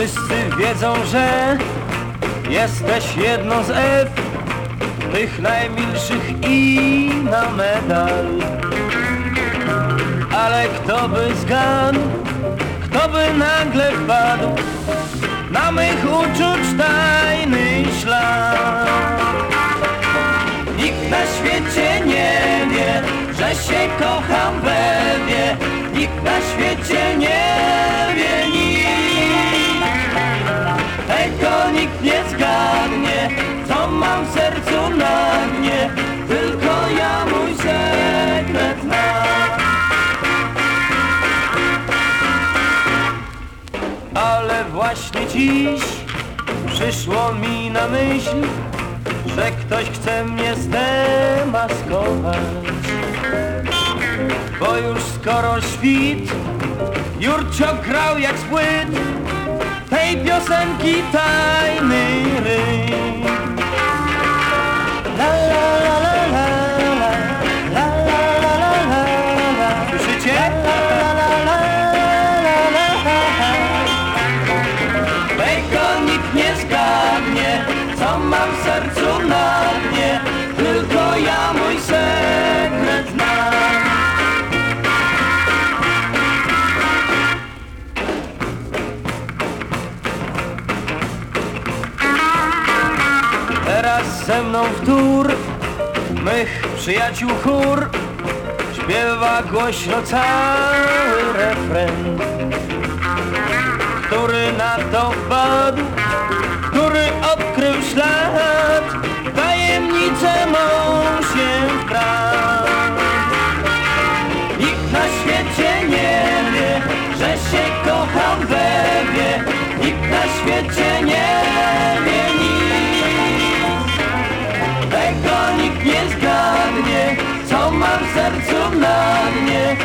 Wszyscy wiedzą, że jesteś jedną z F Tych najmilszych i na medal. Ale kto by zgadł, kto by nagle wpadł Na mych uczuć tajny ślad? Nikt na świecie nie wie, że się kocham we wie Nikt na świecie nie wie właśnie dziś przyszło mi na myśl że ktoś chce mnie zdemaskować Bo już skoro świt Jurcio grał jak spłyt Tej piosenki tajny ryj La la la la la la La la la la la Teraz ze mną w tur Mych przyjaciół chór. Śpiewa głośno cały refren. Który na to wpadł Który odkrył ślad. Tajemnicę mą się wkradł Nikt na świecie nie wie Że się kocham we wie Nikt na świecie nie sercu na mnie.